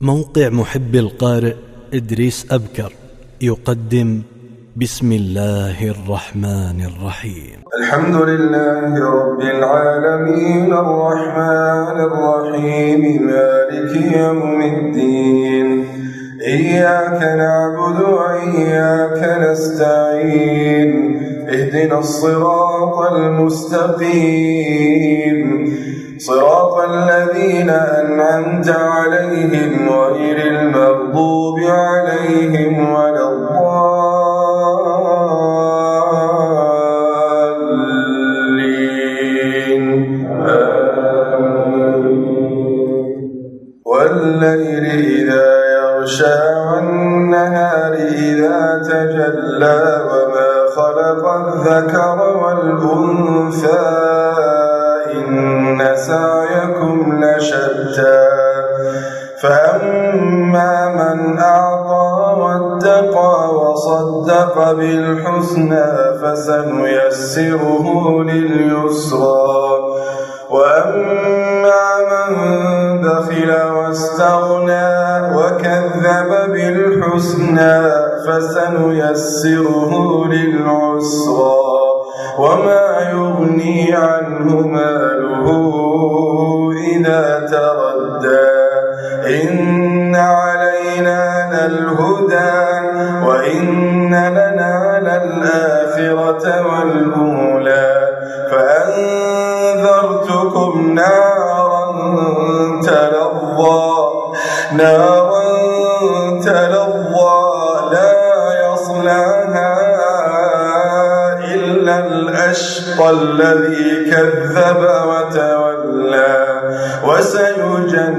موقع محب القارئ إدريس أبكر يقدم بسم الله الرحمن الرحيم. الحمد لله رب العالمين الرحمن الرحيم مالك يوم الدين إياك نعبد وإياك نستعين اهدنا الصراط المستقيم. صراط الذين أنعمت عليهم غير المغضوب عليهم ولا الضالين. والليل إذا يغشى والنهار إذا تجلى وما خلق الذكر والأنثى فأما من أعطى واتقى وصدق بالحسنى فسنيسره لليسرى. وأما من بخل واستغنى وكذب بالحسنى فسنيسره للعسرى. وما يغني عنه ماله إذا تردى علينا للهدى وإن لنا للآخرة والأولى. فأنذرتكم نارا تلظى نارا تلظى لا يصلاها إلا الأشقى الذي كذب وتولى. وسيجنبها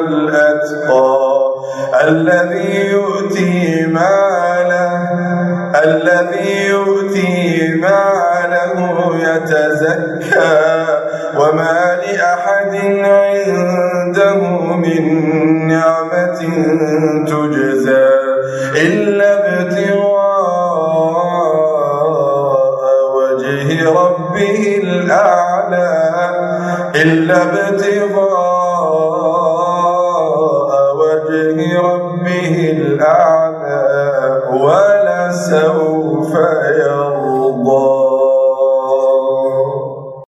الأتقى. الذي يؤتي ماله الذي يؤتي ماله يتزكى وما لأحد عنده من نعمة تجزى إلا ابتغاء وجه ربه الأعلى إلا ابتغاء سوف يرضى.